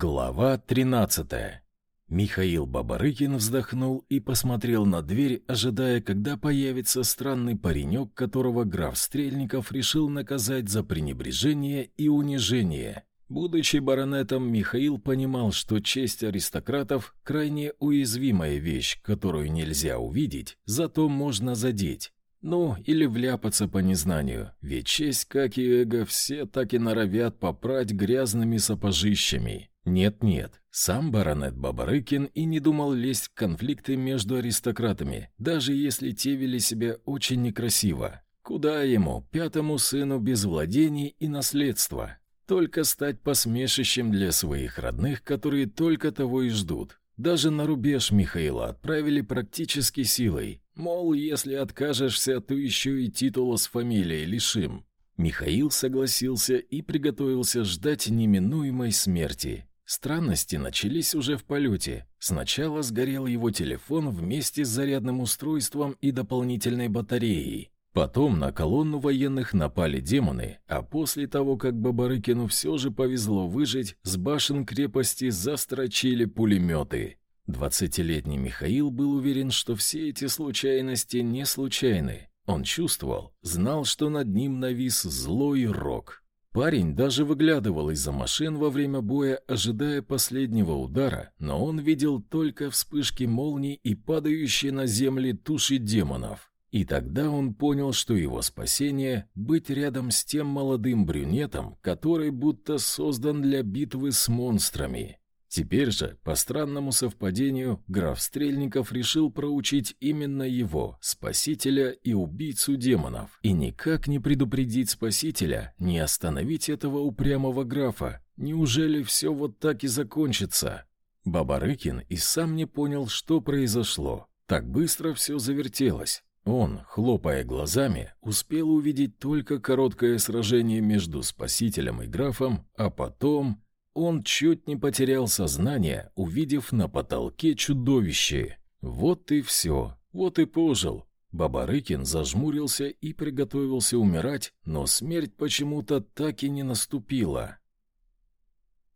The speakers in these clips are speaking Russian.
Глава 13. Михаил Бабарыкин вздохнул и посмотрел на дверь, ожидая, когда появится странный паренек, которого граф Стрельников решил наказать за пренебрежение и унижение. Будучи баронетом, Михаил понимал, что честь аристократов – крайне уязвимая вещь, которую нельзя увидеть, зато можно задеть. Ну, или вляпаться по незнанию, ведь честь, как и эго, все так и норовят попрать грязными сапожищами. Нет-нет, сам баронет Бабарыкин и не думал лезть в конфликты между аристократами, даже если те вели себя очень некрасиво. Куда ему, пятому сыну без владений и наследства? Только стать посмешищем для своих родных, которые только того и ждут. Даже на рубеж Михаила отправили практически силой. Мол, если откажешься, то еще и титула с фамилией лишим. Михаил согласился и приготовился ждать неминуемой смерти. Странности начались уже в полете. Сначала сгорел его телефон вместе с зарядным устройством и дополнительной батареей. Потом на колонну военных напали демоны, а после того, как Бабарыкину все же повезло выжить, с башен крепости застрочили пулеметы. Двадцатилетний Михаил был уверен, что все эти случайности не случайны. Он чувствовал, знал, что над ним навис злой рок. Парень даже выглядывал из-за машин во время боя, ожидая последнего удара, но он видел только вспышки молний и падающие на земли туши демонов. И тогда он понял, что его спасение — быть рядом с тем молодым брюнетом, который будто создан для битвы с монстрами. Теперь же, по странному совпадению, граф Стрельников решил проучить именно его, спасителя и убийцу демонов, и никак не предупредить спасителя, не остановить этого упрямого графа. Неужели все вот так и закончится? Бабарыкин и сам не понял, что произошло. Так быстро все завертелось. Он, хлопая глазами, успел увидеть только короткое сражение между спасителем и графом, а потом он чуть не потерял сознание, увидев на потолке чудовище. Вот и все, вот и пожил. Бабарыкин зажмурился и приготовился умирать, но смерть почему-то так и не наступила.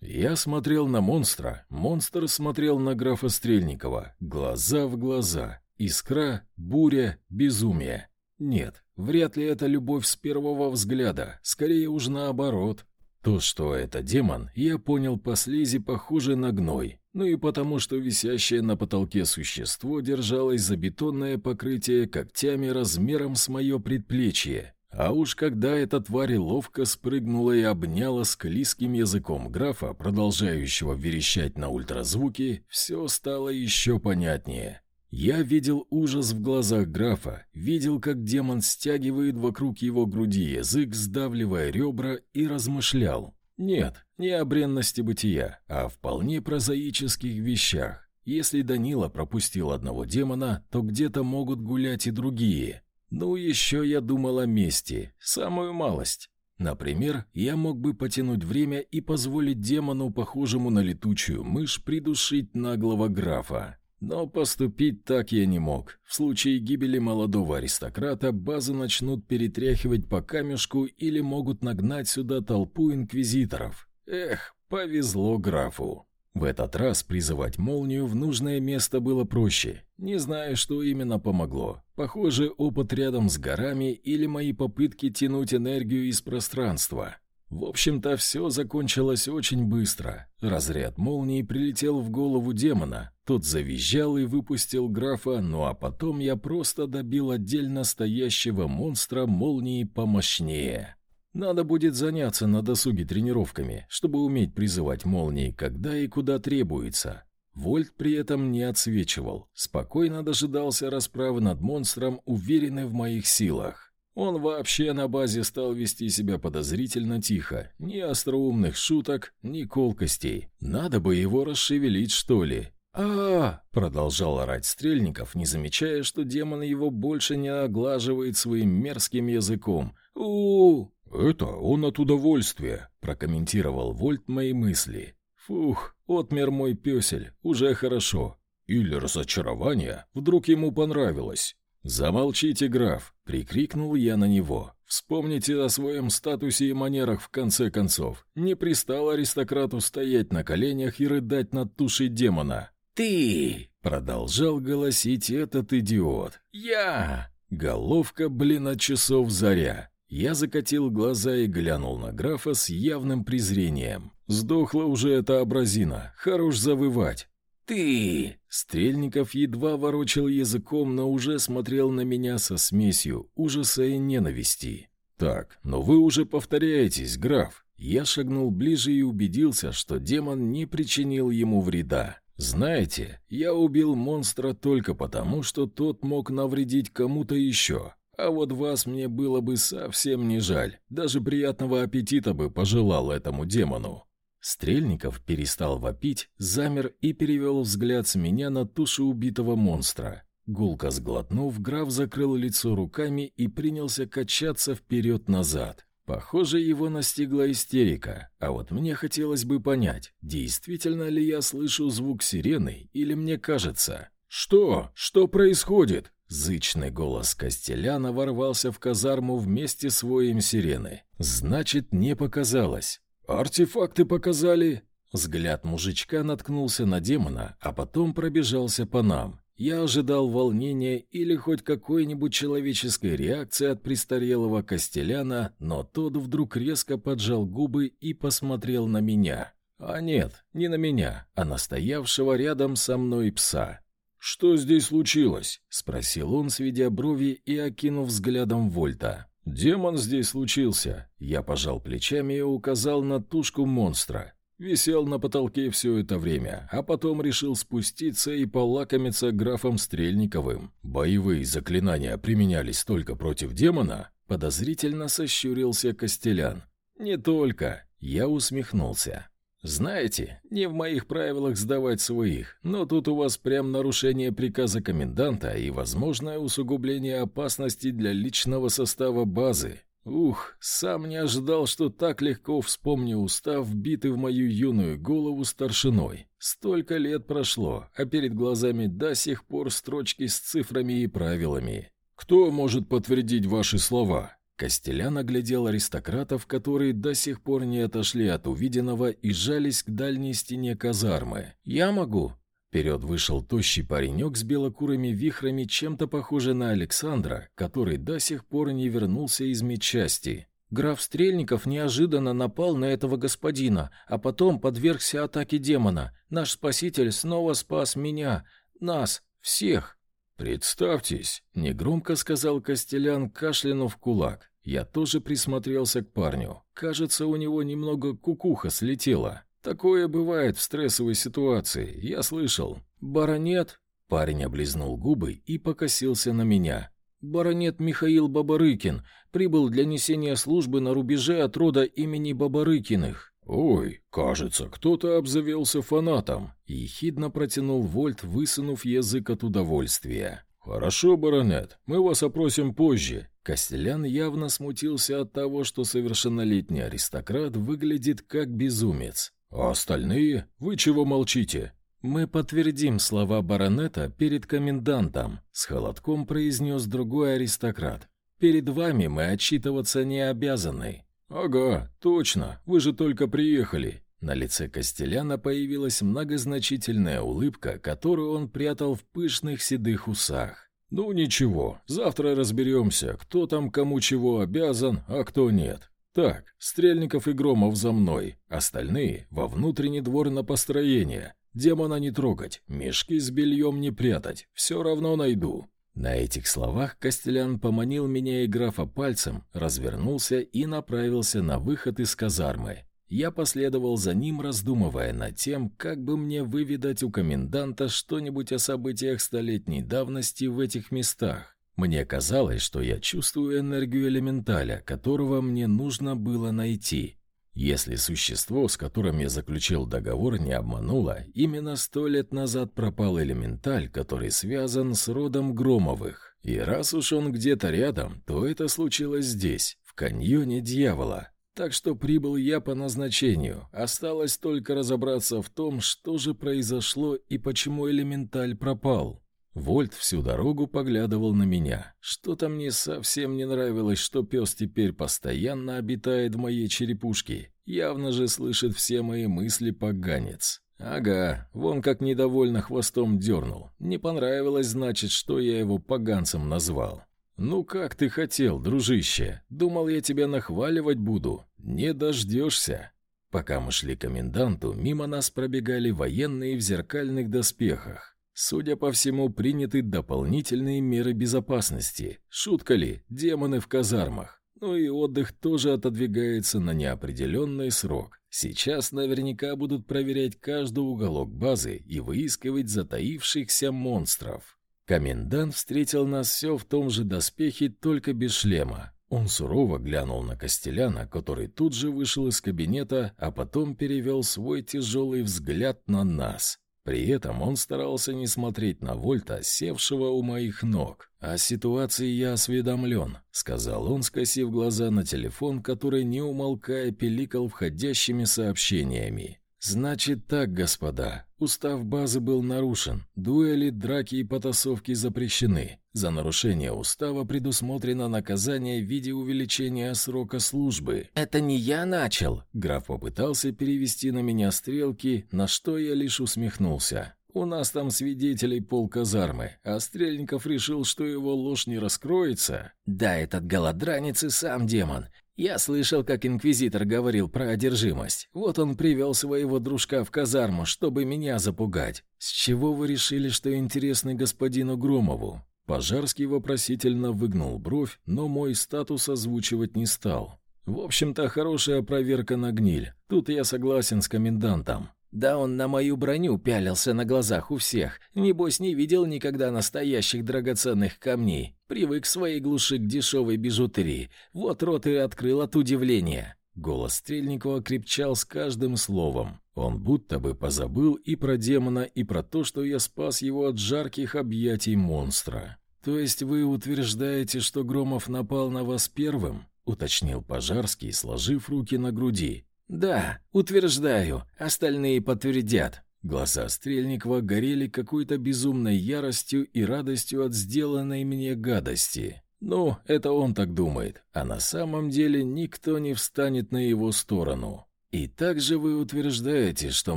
Я смотрел на монстра, монстр смотрел на графа Стрельникова, глаза в глаза — Искра, буря, безумие. Нет, вряд ли это любовь с первого взгляда, скорее уж наоборот. То, что это демон, я понял по слизи, похожей на гной, ну и потому, что висящее на потолке существо держалось за бетонное покрытие когтями размером с мое предплечье. А уж когда эта тварь ловко спрыгнула и обняла склизким языком графа, продолжающего верещать на ультразвуке, все стало еще понятнее. Я видел ужас в глазах графа, видел, как демон стягивает вокруг его груди язык, сдавливая ребра, и размышлял. Нет, не о бренности бытия, а о вполне прозаических вещах. Если Данила пропустил одного демона, то где-то могут гулять и другие. Ну, еще я думал о мести, самую малость. Например, я мог бы потянуть время и позволить демону, похожему на летучую мышь, придушить наглого графа. Но поступить так я не мог. В случае гибели молодого аристократа базу начнут перетряхивать по камешку или могут нагнать сюда толпу инквизиторов. Эх, повезло графу. В этот раз призывать молнию в нужное место было проще. Не знаю, что именно помогло. Похоже, опыт рядом с горами или мои попытки тянуть энергию из пространства. В общем-то, все закончилось очень быстро. Разряд молнии прилетел в голову демона. Тот завизжал и выпустил графа, ну а потом я просто добил отдельно стоящего монстра молнии помощнее. Надо будет заняться на досуге тренировками, чтобы уметь призывать молнии, когда и куда требуется. Вольт при этом не отсвечивал, спокойно дожидался расправы над монстром, уверенный в моих силах. Он вообще на базе стал вести себя подозрительно тихо. Ни остроумных шуток, ни колкостей. Надо бы его расшевелить, что ли. а, -а, -а продолжал орать Стрельников, не замечая, что демон его больше не оглаживает своим мерзким языком. у, -у, «Это он от удовольствия», — прокомментировал Вольт мои мысли. «Фух, отмер мой песель, уже хорошо. Или разочарование, вдруг ему понравилось. «Замолчите, граф!» — прикрикнул я на него. «Вспомните о своем статусе и манерах в конце концов. Не пристал аристократу стоять на коленях и рыдать над тушей демона». «Ты!» — продолжал голосить этот идиот. «Я!» Головка, блин, от часов заря. Я закатил глаза и глянул на графа с явным презрением. Сдохла уже эта образина, хорош завывать. «Ты!» Стрельников едва ворочал языком, но уже смотрел на меня со смесью ужаса и ненависти. «Так, но вы уже повторяетесь, граф». Я шагнул ближе и убедился, что демон не причинил ему вреда. «Знаете, я убил монстра только потому, что тот мог навредить кому-то еще. А вот вас мне было бы совсем не жаль. Даже приятного аппетита бы пожелал этому демону. Стрельников перестал вопить, замер и перевел взгляд с меня на тушу убитого монстра. Гулко сглотнув, граф закрыл лицо руками и принялся качаться вперед-назад. Похоже, его настигла истерика, а вот мне хотелось бы понять, действительно ли я слышу звук сирены или мне кажется. «Что? Что происходит?» Зычный голос Костеляна ворвался в казарму вместе с воем сирены. «Значит, не показалось. «Артефакты показали!» Взгляд мужичка наткнулся на демона, а потом пробежался по нам. Я ожидал волнения или хоть какой-нибудь человеческой реакции от престарелого Костеляна, но тот вдруг резко поджал губы и посмотрел на меня. А нет, не на меня, а на стоявшего рядом со мной пса. «Что здесь случилось?» — спросил он, сведя брови и окинув взглядом Вольта. «Демон здесь случился». Я пожал плечами и указал на тушку монстра. Висел на потолке все это время, а потом решил спуститься и полакомиться графом Стрельниковым. Боевые заклинания применялись только против демона? Подозрительно сощурился Костелян. «Не только». Я усмехнулся. «Знаете, не в моих правилах сдавать своих, но тут у вас прям нарушение приказа коменданта и возможное усугубление опасности для личного состава базы. Ух, сам не ожидал, что так легко вспомню устав, битый в мою юную голову старшиной. Столько лет прошло, а перед глазами до сих пор строчки с цифрами и правилами. Кто может подтвердить ваши слова?» Костелян оглядел аристократов, которые до сих пор не отошли от увиденного и жались к дальней стене казармы. «Я могу». Вперед вышел тощий паренек с белокурыми вихрами, чем-то похожий на Александра, который до сих пор не вернулся из медчасти. Граф Стрельников неожиданно напал на этого господина, а потом подвергся атаке демона. Наш спаситель снова спас меня, нас, всех. «Представьтесь», — негромко сказал Костелян, кашлянув кулак. Я тоже присмотрелся к парню. Кажется, у него немного кукуха слетела. Такое бывает в стрессовой ситуации, я слышал. «Баронет?» Парень облизнул губы и покосился на меня. «Баронет Михаил Бабарыкин прибыл для несения службы на рубеже от рода имени Бабарыкиных». «Ой, кажется, кто-то обзавелся фанатом», — ехидно протянул Вольт, высунув язык от удовольствия. «Хорошо, баронет, мы вас опросим позже». Костелян явно смутился от того, что совершеннолетний аристократ выглядит как безумец. «А остальные? Вы чего молчите?» «Мы подтвердим слова баронета перед комендантом», — с холодком произнес другой аристократ. «Перед вами мы отчитываться не обязаны. «Ага, точно, вы же только приехали». На лице Костеляна появилась многозначительная улыбка, которую он прятал в пышных седых усах. «Ну ничего, завтра разберемся, кто там кому чего обязан, а кто нет. Так, Стрельников и Громов за мной, остальные — во внутренний двор на построение. Демона не трогать, мешки с бельем не прятать, все равно найду». На этих словах Костелян поманил меня и графа пальцем, развернулся и направился на выход из казармы. Я последовал за ним, раздумывая над тем, как бы мне выведать у коменданта что-нибудь о событиях столетней давности в этих местах. Мне казалось, что я чувствую энергию элементаля, которого мне нужно было найти. Если существо, с которым я заключил договор, не обмануло, именно сто лет назад пропал элементаль, который связан с родом Громовых. И раз уж он где-то рядом, то это случилось здесь, в каньоне дьявола. Так что прибыл я по назначению. Осталось только разобраться в том, что же произошло и почему элементаль пропал. Вольт всю дорогу поглядывал на меня. Что-то мне совсем не нравилось, что пес теперь постоянно обитает в моей черепушке. Явно же слышит все мои мысли поганец. Ага, вон как недовольно хвостом дернул. Не понравилось, значит, что я его поганцем назвал. «Ну как ты хотел, дружище? Думал, я тебя нахваливать буду. Не дождешься». Пока мы шли к коменданту, мимо нас пробегали военные в зеркальных доспехах. Судя по всему, приняты дополнительные меры безопасности. Шутка ли, демоны в казармах. Ну и отдых тоже отодвигается на неопределенный срок. Сейчас наверняка будут проверять каждый уголок базы и выискивать затаившихся монстров. Комендант встретил нас все в том же доспехе, только без шлема. Он сурово глянул на Костеляна, который тут же вышел из кабинета, а потом перевел свой тяжелый взгляд на нас. При этом он старался не смотреть на Вольта, севшего у моих ног. «О ситуации я осведомлен», — сказал он, скосив глаза на телефон, который, не умолкая, пиликал входящими сообщениями. Значит так, господа. Устав базы был нарушен. Дуэли, драки и потасовки запрещены. За нарушение устава предусмотрено наказание в виде увеличения срока службы. Это не я начал. Граф попытался перевести на меня стрелки, на что я лишь усмехнулся. У нас там свидетелей полказармы, а Стрельников решил, что его ложь не раскроется. Да, этот голодранец и сам демон. Я слышал, как инквизитор говорил про одержимость. Вот он привел своего дружка в казарму, чтобы меня запугать. С чего вы решили, что интересный господину Громову? Пожарский вопросительно выгнул бровь, но мой статус озвучивать не стал. В общем-то, хорошая проверка на гниль. Тут я согласен с комендантом. Да он на мою броню пялился на глазах у всех. Небось, не видел никогда настоящих драгоценных камней. Привык своей глуши к дешевой бижутерии. Вот рот и открыл от удивления. Голос Стрельникова крепчал с каждым словом. Он будто бы позабыл и про демона, и про то, что я спас его от жарких объятий монстра. «То есть вы утверждаете, что Громов напал на вас первым?» — уточнил Пожарский, сложив руки на груди. «Да, утверждаю, остальные подтвердят». Глаза Стрельникова горели какой-то безумной яростью и радостью от сделанной мне гадости. Ну, это он так думает, а на самом деле никто не встанет на его сторону. И также вы утверждаете, что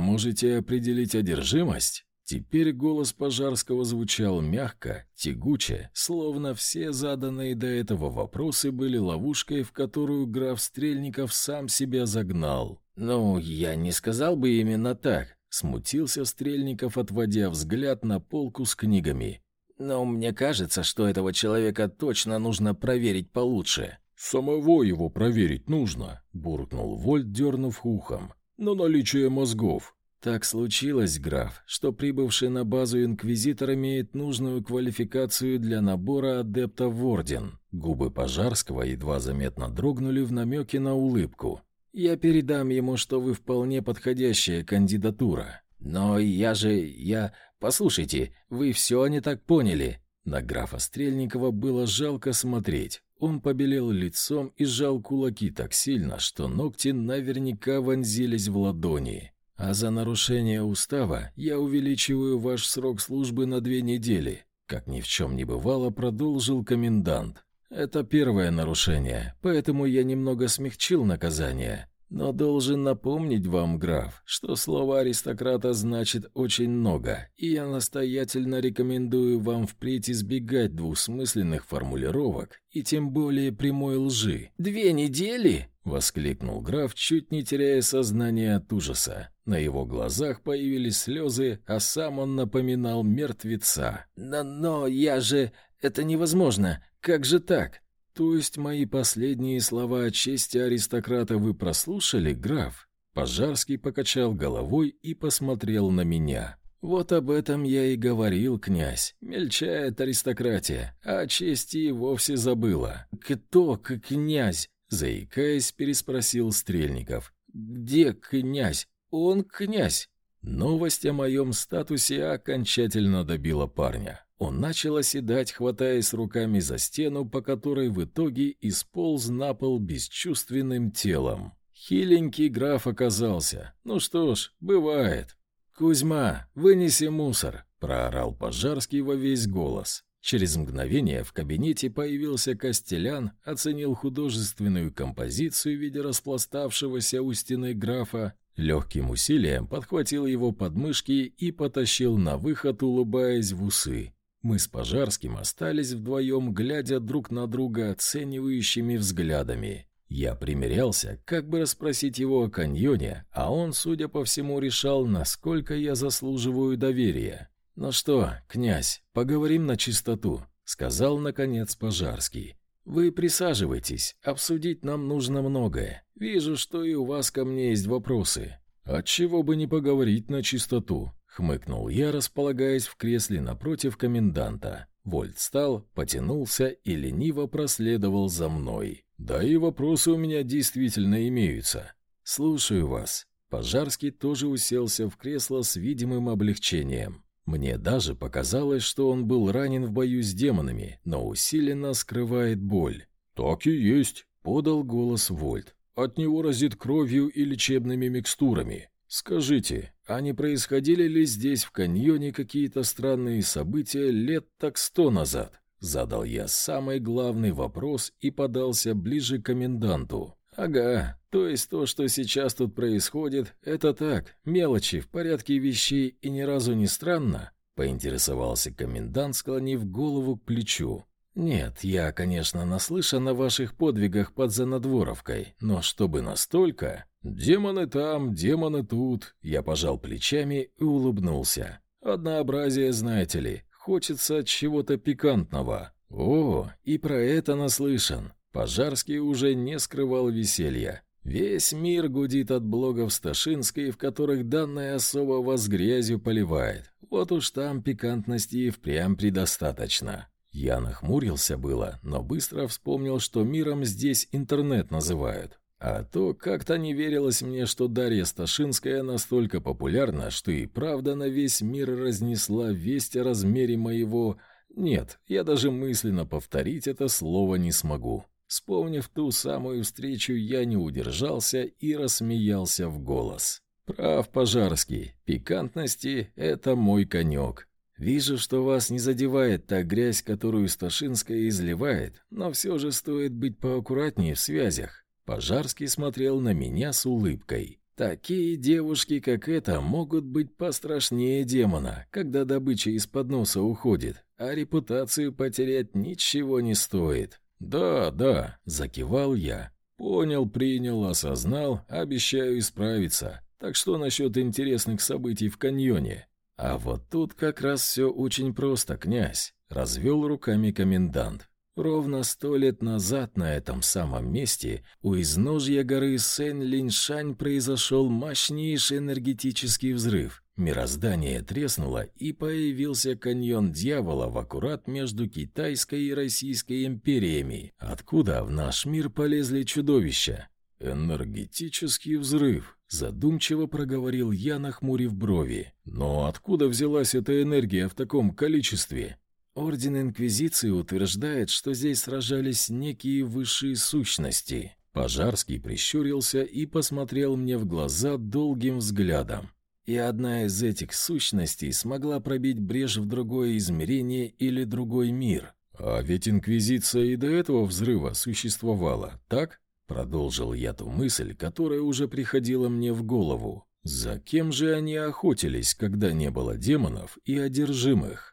можете определить одержимость? Теперь голос Пожарского звучал мягко, тягуче, словно все заданные до этого вопросы были ловушкой, в которую граф Стрельников сам себя загнал. «Ну, я не сказал бы именно так», — смутился Стрельников, отводя взгляд на полку с книгами. «Но мне кажется, что этого человека точно нужно проверить получше». «Самого его проверить нужно», — буркнул Вольт, дернув ухом. «Но наличие мозгов. Так случилось, граф, что прибывший на базу инквизитор имеет нужную квалификацию для набора адептов в орден. Губы Пожарского едва заметно дрогнули в намеке на улыбку. Я передам ему, что вы вполне подходящая кандидатура. Но я же... я... Послушайте, вы все не так поняли. На графа Стрельникова было жалко смотреть. Он побелел лицом и сжал кулаки так сильно, что ногти наверняка вонзились в ладони. А за нарушение устава я увеличиваю ваш срок службы на две недели. Как ни в чем не бывало, продолжил комендант. Это первое нарушение, поэтому я немного смягчил наказание. Но должен напомнить вам, граф, что слово аристократа значит очень много, и я настоятельно рекомендую вам впредь избегать двусмысленных формулировок и тем более прямой лжи. «Две недели?» — воскликнул граф, чуть не теряя сознание от ужаса. На его глазах появились слезы, а сам он напоминал мертвеца. «Но, но я же... Это невозможно! Как же так?» «То есть мои последние слова о чести аристократа вы прослушали, граф?» Пожарский покачал головой и посмотрел на меня. «Вот об этом я и говорил, князь. Мельчает аристократия, а о чести и вовсе забыла». «Кто князь?» — заикаясь, переспросил Стрельников. «Где князь? Он князь. Новость о моем статусе окончательно добила парня. Он начал оседать, хватаясь руками за стену, по которой в итоге исполз на пол бесчувственным телом. Хиленький граф оказался. Ну что ж, бывает. «Кузьма, вынеси мусор», проорал Пожарский во весь голос. Через мгновение в кабинете появился Костелян, оценил художественную композицию в виде распластавшегося у стены графа, легким усилием подхватил его подмышки и потащил на выход, улыбаясь в усы. Мы с Пожарским остались вдвоем, глядя друг на друга оценивающими взглядами. Я примерялся, как бы расспросить его о каньоне, а он, судя по всему, решал, насколько я заслуживаю доверия. «Ну что, князь, поговорим на чистоту», — сказал, наконец, Пожарский. «Вы присаживайтесь, обсудить нам нужно многое. Вижу, что и у вас ко мне есть вопросы». «Отчего бы не поговорить на чистоту?» — хмыкнул я, располагаясь в кресле напротив коменданта. Вольт встал, потянулся и лениво проследовал за мной. «Да и вопросы у меня действительно имеются. Слушаю вас». Пожарский тоже уселся в кресло с видимым облегчением. Мне даже показалось, что он был ранен в бою с демонами, но усиленно скрывает боль. «Так и есть», — подал голос Вольт. «От него разит кровью и лечебными микстурами. Скажите, а не происходили ли здесь в каньоне какие-то странные события лет так сто назад?» Задал я самый главный вопрос и подался ближе к коменданту. «Ага, то есть то, что сейчас тут происходит, это так, мелочи, в порядке вещей и ни разу не странно?» Поинтересовался комендант, склонив голову к плечу. «Нет, я, конечно, наслышан о ваших подвигах под Занадворовкой, но чтобы настолько...» «Демоны там, демоны тут...» Я пожал плечами и улыбнулся. «Однообразие, знаете ли, хочется чего-то пикантного». «О, и про это наслышан. Пожарский уже не скрывал веселья. Весь мир гудит от блогов Сташинской, в которых данная особа вас грязью поливает. Вот уж там пикантности и впрямь предостаточно. Я нахмурился было, но быстро вспомнил, что миром здесь интернет называют. А то как-то не верилось мне, что Дарья Сташинская настолько популярна, что и правда на весь мир разнесла весть о размере моего... Нет, я даже мысленно повторить это слово не смогу. Вспомнив ту самую встречу, я не удержался и рассмеялся в голос. «Прав, Пожарский, пикантности — это мой конек. Вижу, что вас не задевает та грязь, которую Сташинская изливает, но все же стоит быть поаккуратнее в связях». Пожарский смотрел на меня с улыбкой. «Такие девушки, как эта, могут быть пострашнее демона, когда добыча из-под носа уходит, а репутацию потерять ничего не стоит. «Да, да», — закивал я. «Понял, принял, осознал, обещаю исправиться. Так что насчет интересных событий в каньоне?» «А вот тут как раз все очень просто, князь», — развел руками комендант. Ровно сто лет назад на этом самом месте у изножья горы Сен-Линшань произошел мощнейший энергетический взрыв. Мироздание треснуло, и появился каньон дьявола в аккурат между Китайской и Российской империями, откуда в наш мир полезли чудовища. «Энергетический взрыв», — задумчиво проговорил я, нахмурив брови. «Но откуда взялась эта энергия в таком количестве?» Орден Инквизиции утверждает, что здесь сражались некие высшие сущности. Пожарский прищурился и посмотрел мне в глаза долгим взглядом и одна из этих сущностей смогла пробить брешь в другое измерение или другой мир. А ведь Инквизиция и до этого взрыва существовала, так? Продолжил я ту мысль, которая уже приходила мне в голову. За кем же они охотились, когда не было демонов и одержимых?